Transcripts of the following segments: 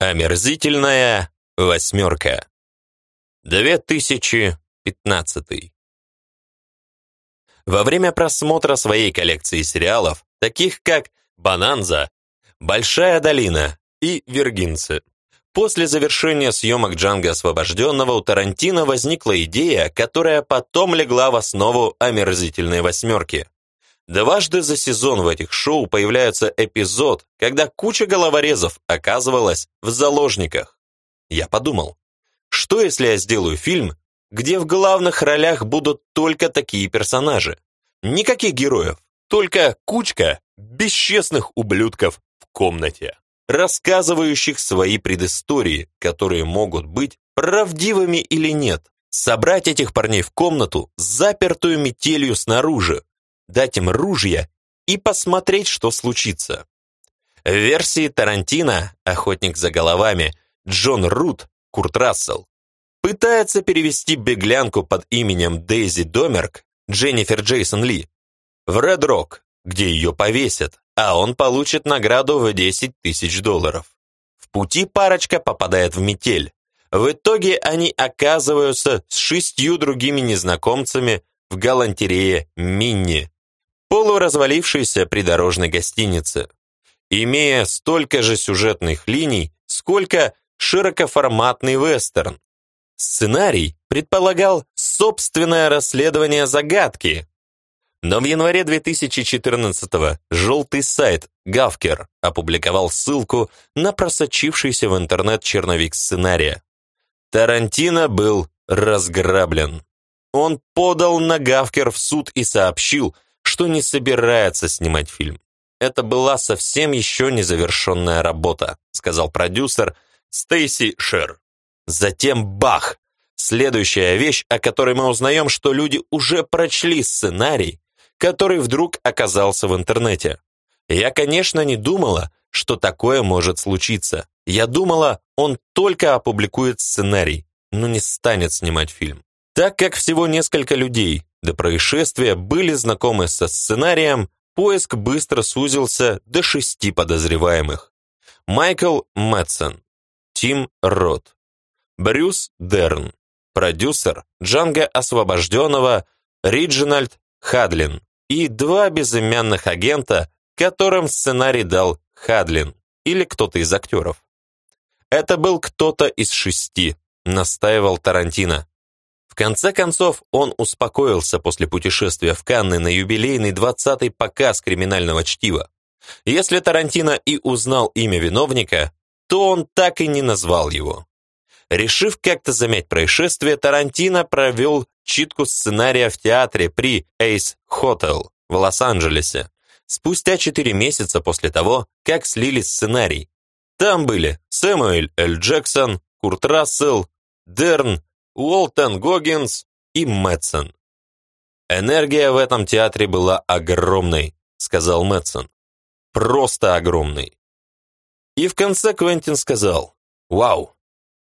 Омерзительная восьмерка. 2015. Во время просмотра своей коллекции сериалов, таких как «Бананза», «Большая долина» и «Виргинцы», после завершения съемок «Джанго освобожденного» у Тарантино возникла идея, которая потом легла в основу омерзительной восьмерки. Дважды за сезон в этих шоу появляется эпизод, когда куча головорезов оказывалась в заложниках. Я подумал, что если я сделаю фильм, где в главных ролях будут только такие персонажи? Никаких героев, только кучка бесчестных ублюдков в комнате, рассказывающих свои предыстории, которые могут быть правдивыми или нет. Собрать этих парней в комнату, запертую метелью снаружи, дать им ружья и посмотреть, что случится. В версии Тарантино «Охотник за головами» Джон Рут, Курт Рассел, пытается перевести беглянку под именем Дейзи Домерк, Дженнифер Джейсон Ли, в Ред Рок, где ее повесят, а он получит награду в 10 тысяч долларов. В пути парочка попадает в метель. В итоге они оказываются с шестью другими незнакомцами в галантерее Минни, полуразвалившейся придорожной гостинице. Имея столько же сюжетных линий, сколько широкоформатный вестерн. Сценарий предполагал собственное расследование загадки. Но в январе 2014-го желтый сайт Гавкер опубликовал ссылку на просочившийся в интернет черновик сценария. Тарантино был разграблен. Он подал на Гавкер в суд и сообщил, что не собирается снимать фильм. Это была совсем еще незавершенная работа, сказал продюсер Стейси Шер. Затем бах! Следующая вещь, о которой мы узнаем, что люди уже прочли сценарий, который вдруг оказался в интернете. Я, конечно, не думала, что такое может случиться. Я думала, он только опубликует сценарий, но не станет снимать фильм. Так как всего несколько людей до происшествия были знакомы со сценарием, поиск быстро сузился до шести подозреваемых. Майкл Мэтсон, Тим Рот, Брюс Дерн, продюсер Джанга Освобожденного Риджинальд Хадлин и два безымянных агента, которым сценарий дал Хадлин или кто-то из актеров. Это был кто-то из шести, настаивал Тарантино конце концов, он успокоился после путешествия в Канны на юбилейный 20-й показ криминального чтива. Если Тарантино и узнал имя виновника, то он так и не назвал его. Решив как-то замять происшествие, Тарантино провел читку сценария в театре при Ace Hotel в Лос-Анджелесе, спустя 4 месяца после того, как слили сценарий. Там были Сэмюэль Л. Джексон, Курт Рассел, Дерн, Уолтон Гоггинс и Мэтсон. «Энергия в этом театре была огромной», — сказал Мэтсон. «Просто огромной». И в конце Квентин сказал, «Вау,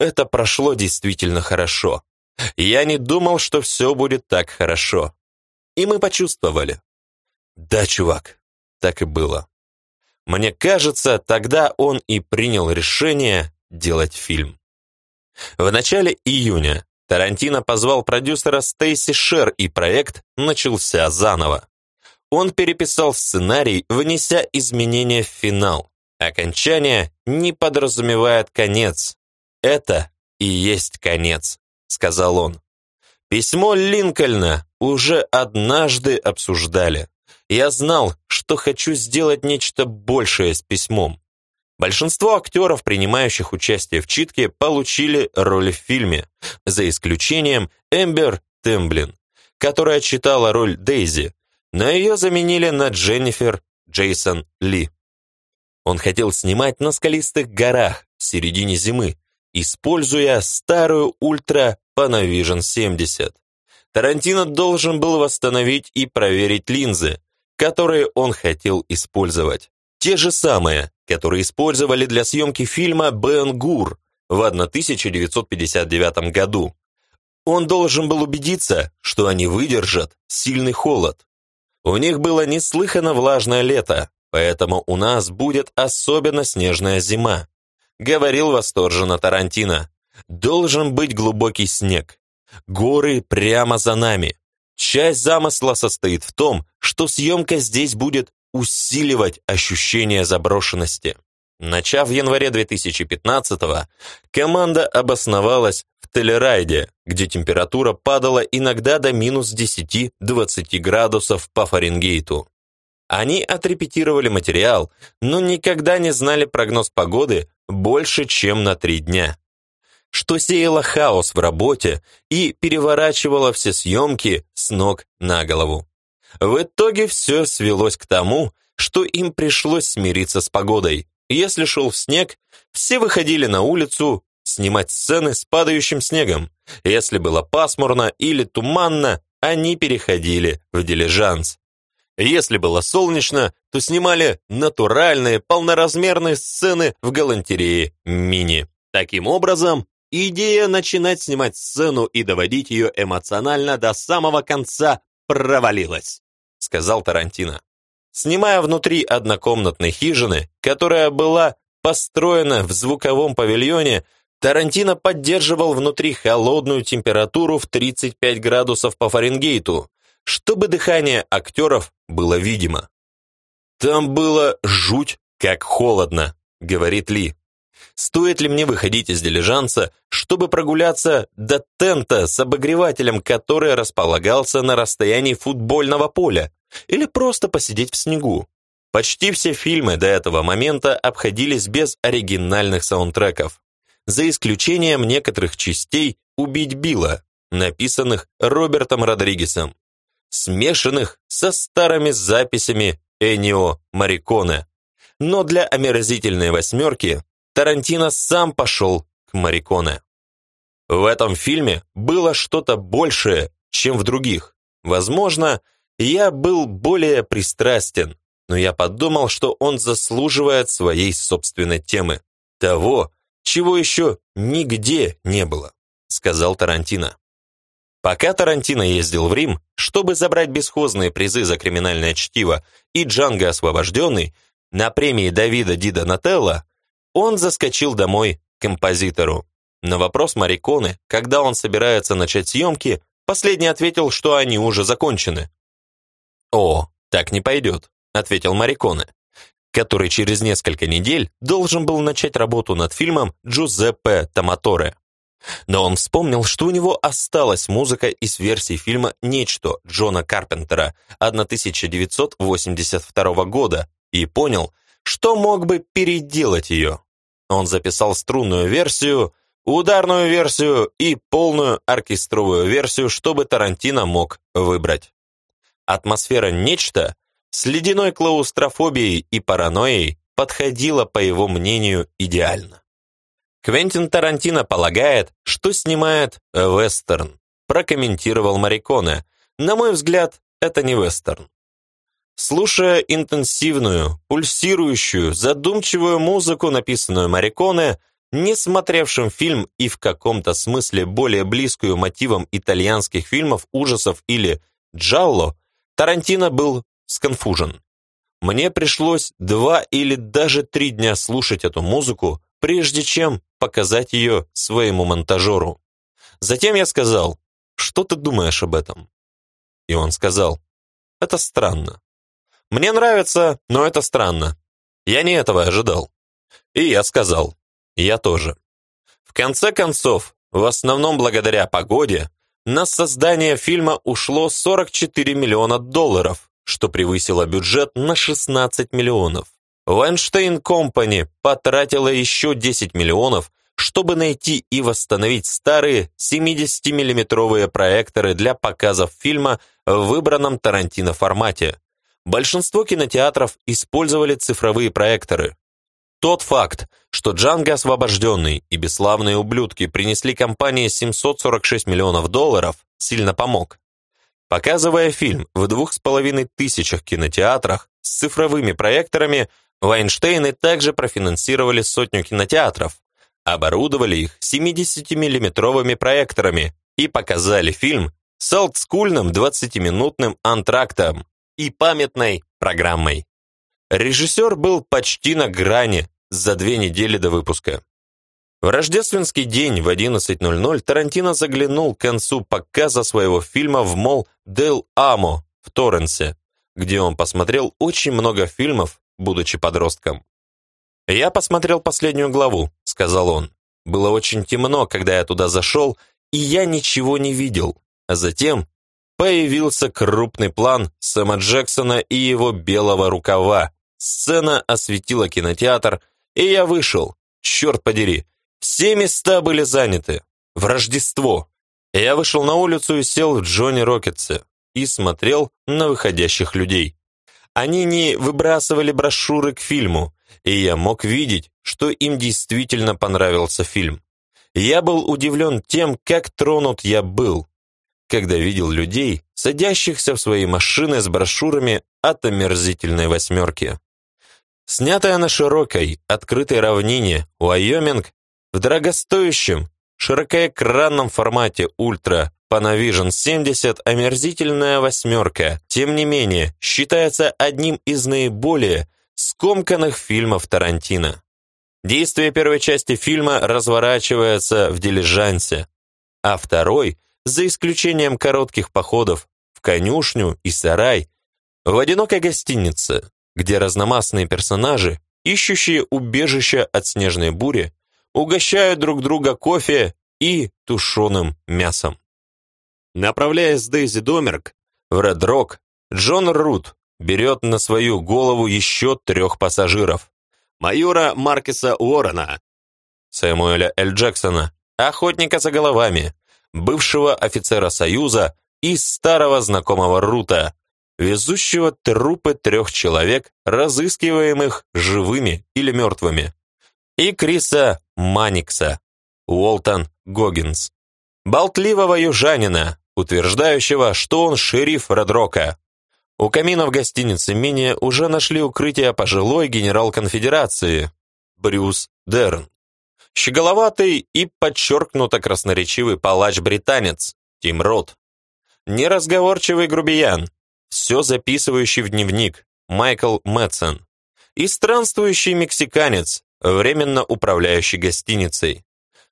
это прошло действительно хорошо. Я не думал, что все будет так хорошо». И мы почувствовали. Да, чувак, так и было. Мне кажется, тогда он и принял решение делать фильм. В начале июня Тарантино позвал продюсера Стейси Шер, и проект начался заново. Он переписал сценарий, внеся изменения в финал. Окончание не подразумевает конец. Это и есть конец, сказал он. Письмо Линкольна уже однажды обсуждали. Я знал, что хочу сделать нечто большее с письмом. Большинство актеров, принимающих участие в читке, получили роли в фильме, за исключением Эмбер Темблин, которая читала роль Дейзи, но ее заменили на Дженнифер Джейсон Ли. Он хотел снимать на скалистых горах в середине зимы, используя старую Ультра Panavision 70. Тарантино должен был восстановить и проверить линзы, которые он хотел использовать. Те же самые, которые использовали для съемки фильма «Бен Гур» в 1959 году. Он должен был убедиться, что они выдержат сильный холод. У них было неслыханно влажное лето, поэтому у нас будет особенно снежная зима. говорил восторженно Тарантино. Должен быть глубокий снег. Горы прямо за нами. Часть замысла состоит в том, что съемка здесь будет усиливать ощущение заброшенности. Начав в январе 2015-го, команда обосновалась в Телерайде, где температура падала иногда до минус 10-20 градусов по Фаренгейту. Они отрепетировали материал, но никогда не знали прогноз погоды больше, чем на три дня. Что сеяло хаос в работе и переворачивало все съемки с ног на голову. В итоге все свелось к тому, что им пришлось смириться с погодой. Если шел снег, все выходили на улицу снимать сцены с падающим снегом. Если было пасмурно или туманно, они переходили в дилижанс. Если было солнечно, то снимали натуральные, полноразмерные сцены в галантерее мини. Таким образом, идея начинать снимать сцену и доводить ее эмоционально до самого конца провалилась, сказал Тарантино. Снимая внутри однокомнатной хижины, которая была построена в звуковом павильоне, Тарантино поддерживал внутри холодную температуру в 35 градусов по Фаренгейту, чтобы дыхание актеров было видимо. «Там было жуть, как холодно», — говорит Ли. «Стоит ли мне выходить из дилижанса, чтобы прогуляться до тента с обогревателем, который располагался на расстоянии футбольного поля, или просто посидеть в снегу?» Почти все фильмы до этого момента обходились без оригинальных саундтреков, за исключением некоторых частей «Убить Билла», написанных Робертом Родригесом смешанных со старыми записями Энио Мариконе. Но для омерзительной восьмерки Тарантино сам пошел к Мариконе. В этом фильме было что-то большее, чем в других. Возможно, я был более пристрастен, но я подумал, что он заслуживает своей собственной темы. Того, чего еще нигде не было, сказал Тарантино. Пока Тарантино ездил в Рим, чтобы забрать бесхозные призы за криминальное чтиво и Джанго освобожденный, на премии Давида Дида Нателла, он заскочил домой к композитору. На вопрос Мариконы, когда он собирается начать съемки, последний ответил, что они уже закончены. «О, так не пойдет», — ответил Мариконе, который через несколько недель должен был начать работу над фильмом Джузеппе Томаторе. Но он вспомнил, что у него осталась музыка из версии фильма «Нечто» Джона Карпентера 1982 года и понял, что мог бы переделать ее. Он записал струнную версию, ударную версию и полную оркестровую версию, чтобы Тарантино мог выбрать. Атмосфера «Нечто» с ледяной клаустрофобией и паранойей подходила, по его мнению, идеально. Квентин Тарантино полагает, что снимает вестерн, прокомментировал Мариконе. На мой взгляд, это не вестерн. Слушая интенсивную, пульсирующую, задумчивую музыку, написанную Мариконе, не смотревшим фильм и в каком-то смысле более близкую мотивам итальянских фильмов ужасов или джалло, Тарантино был сконфужен. Мне пришлось два или даже три дня слушать эту музыку, прежде чем показать ее своему монтажеру. Затем я сказал, что ты думаешь об этом? И он сказал, это странно. Мне нравится, но это странно. Я не этого ожидал. И я сказал, я тоже. В конце концов, в основном благодаря погоде, на создание фильма ушло 44 миллиона долларов, что превысило бюджет на 16 миллионов. Вайнштейн Компани потратила еще 10 миллионов, чтобы найти и восстановить старые 70-миллиметровые проекторы для показов фильма в выбранном Тарантино формате. Большинство кинотеатров использовали цифровые проекторы. Тот факт, что Джанго освобожденный и бесславные ублюдки принесли компании 746 миллионов долларов, сильно помог. Показывая фильм в двух с половиной тысячах кинотеатрах с цифровыми проекторами, Вайнштейны также профинансировали сотню кинотеатров, оборудовали их 70-миллиметровыми проекторами и показали фильм с олдскульным 20-минутным антрактом и памятной программой. Режиссер был почти на грани, за две недели до выпуска. В рождественский день в 11.00 Тарантино заглянул к концу показа своего фильма в мол Дел Амо в Торренсе, где он посмотрел очень много фильмов, будучи подростком. «Я посмотрел последнюю главу», — сказал он. «Было очень темно, когда я туда зашел, и я ничего не видел. А затем появился крупный план Сэма Джексона и его белого рукава. Сцена осветила кинотеатр, и я вышел. Черт подери, все места были заняты. В Рождество. Я вышел на улицу и сел в Джонни Рокетсе и смотрел на выходящих людей. Они не выбрасывали брошюры к фильму, и я мог видеть, что им действительно понравился фильм. Я был удивлен тем, как тронут я был, когда видел людей, садящихся в свои машины с брошюрами от омерзительной восьмерки. Снятая на широкой, открытой равнине, Уайоминг в дорогостоящем, широкоэкранном формате Ультра Panavision 70 омерзительная восьмерка, тем не менее, считается одним из наиболее скомканных фильмов Тарантино. Действие первой части фильма разворачивается в дилижансе, а второй, за исключением коротких походов в конюшню и сарай, в одинокой гостинице, где разномастные персонажи, ищущие убежища от снежной бури, угощают друг друга кофе и тушеным мясом. Направляясь с Дейзи Домерк в Ред Рок, Джон Рут берет на свою голову еще трех пассажиров. Майора Маркеса Уоррена, Сэмуэля Л. Джексона, охотника за головами, бывшего офицера Союза и старого знакомого Рута, везущего трупы трех человек, разыскиваемых живыми или мертвыми и Криса Маникса, Уолтон Гоггинс, болтливого южанина, утверждающего, что он шериф Редрока. У камина в гостинице Мини уже нашли укрытие пожилой генерал конфедерации Брюс Дерн. Щеголоватый и подчеркнуто красноречивый палач-британец Тим Рот. Неразговорчивый грубиян, все записывающий в дневник Майкл Мэтсон. И странствующий мексиканец временно управляющий гостиницей.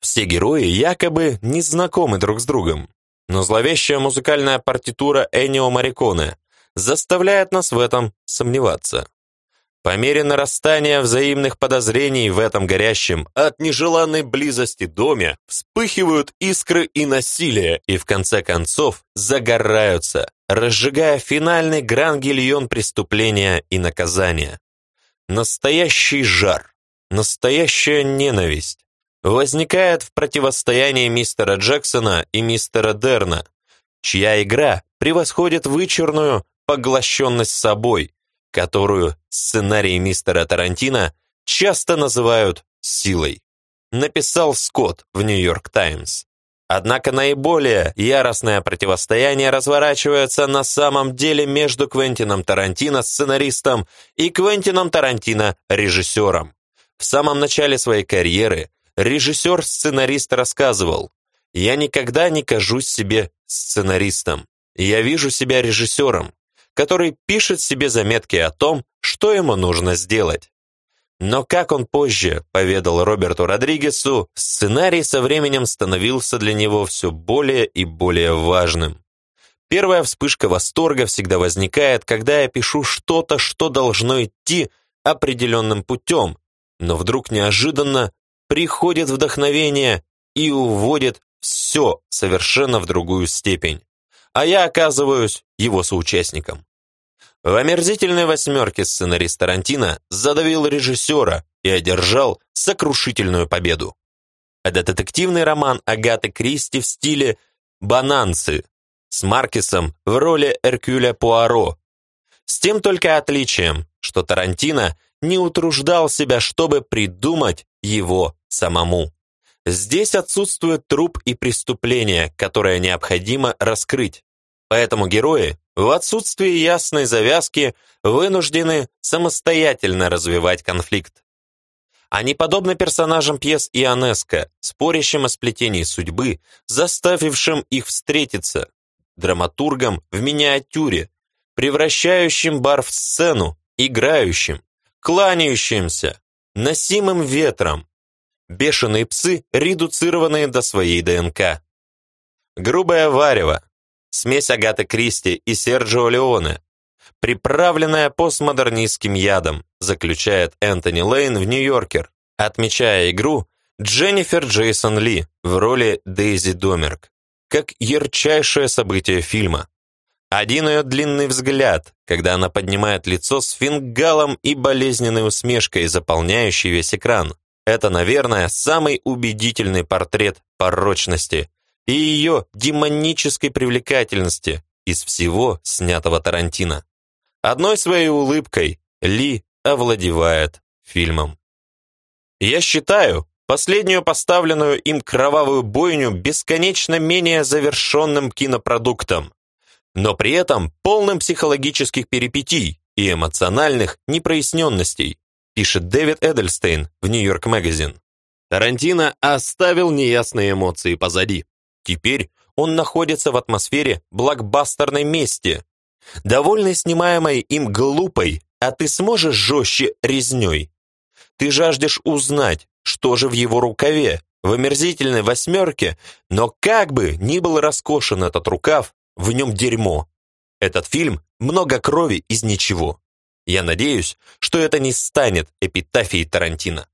Все герои якобы не знакомы друг с другом, но зловещая музыкальная партитура Эннио Мариконе заставляет нас в этом сомневаться. По мере нарастания взаимных подозрений в этом горящем от нежеланной близости доме вспыхивают искры и насилие, и в конце концов загораются, разжигая финальный гран-гильон преступления и наказания. Настоящий жар, Настоящая ненависть возникает в противостоянии мистера Джексона и мистера Дерна, чья игра превосходит вычурную поглощенность собой, которую сценарии мистера Тарантино часто называют силой, написал Скотт в Нью-Йорк Таймс. Однако наиболее яростное противостояние разворачивается на самом деле между Квентином Тарантино, сценаристом, и Квентином Тарантино, режиссером. В самом начале своей карьеры режиссер-сценарист рассказывал, «Я никогда не кажусь себе сценаристом. Я вижу себя режиссером, который пишет себе заметки о том, что ему нужно сделать». Но, как он позже поведал Роберту Родригесу, сценарий со временем становился для него все более и более важным. Первая вспышка восторга всегда возникает, когда я пишу что-то, что должно идти определенным путем, но вдруг неожиданно приходит вдохновение и уводит все совершенно в другую степень, а я оказываюсь его соучастником. В омерзительной восьмерке сценарист Тарантино задавил режиссера и одержал сокрушительную победу. Это детективный роман Агаты Кристи в стиле «Бананцы» с Маркесом в роли Эркюля Пуаро. С тем только отличием, что Тарантино не утруждал себя, чтобы придумать его самому. Здесь отсутствует труп и преступление, которое необходимо раскрыть. Поэтому герои, в отсутствии ясной завязки, вынуждены самостоятельно развивать конфликт. Они подобны персонажам пьес Ионеско, спорящим о сплетении судьбы, заставившим их встретиться, драматургам в миниатюре, превращающим бар в сцену, играющим, кланяющимся, носимым ветром. Бешеные псы, редуцированные до своей ДНК. Грубая варево, смесь Агаты Кристи и Серджио Леоне, приправленная постмодернистским ядом, заключает Энтони Лейн в «Нью-Йоркер», отмечая игру Дженнифер Джейсон Ли в роли Дейзи Домерк, как ярчайшее событие фильма. Один ее длинный взгляд, когда она поднимает лицо с фингалом и болезненной усмешкой, заполняющей весь экран. Это, наверное, самый убедительный портрет порочности и ее демонической привлекательности из всего снятого Тарантино. Одной своей улыбкой Ли овладевает фильмом. Я считаю последнюю поставленную им кровавую бойню бесконечно менее завершенным кинопродуктом, но при этом полным психологических перипетий и эмоциональных непроясненностей, пишет Дэвид Эдельстейн в Нью-Йорк Magazine. Тарантино оставил неясные эмоции позади. Теперь он находится в атмосфере блокбастерной мести, довольный снимаемой им глупой, а ты сможешь жестче резней. Ты жаждешь узнать, что же в его рукаве, в омерзительной восьмерке, но как бы ни был роскошен этот рукав, в нем дерьмо. Этот фильм много крови из ничего. Я надеюсь, что это не станет эпитафией Тарантино.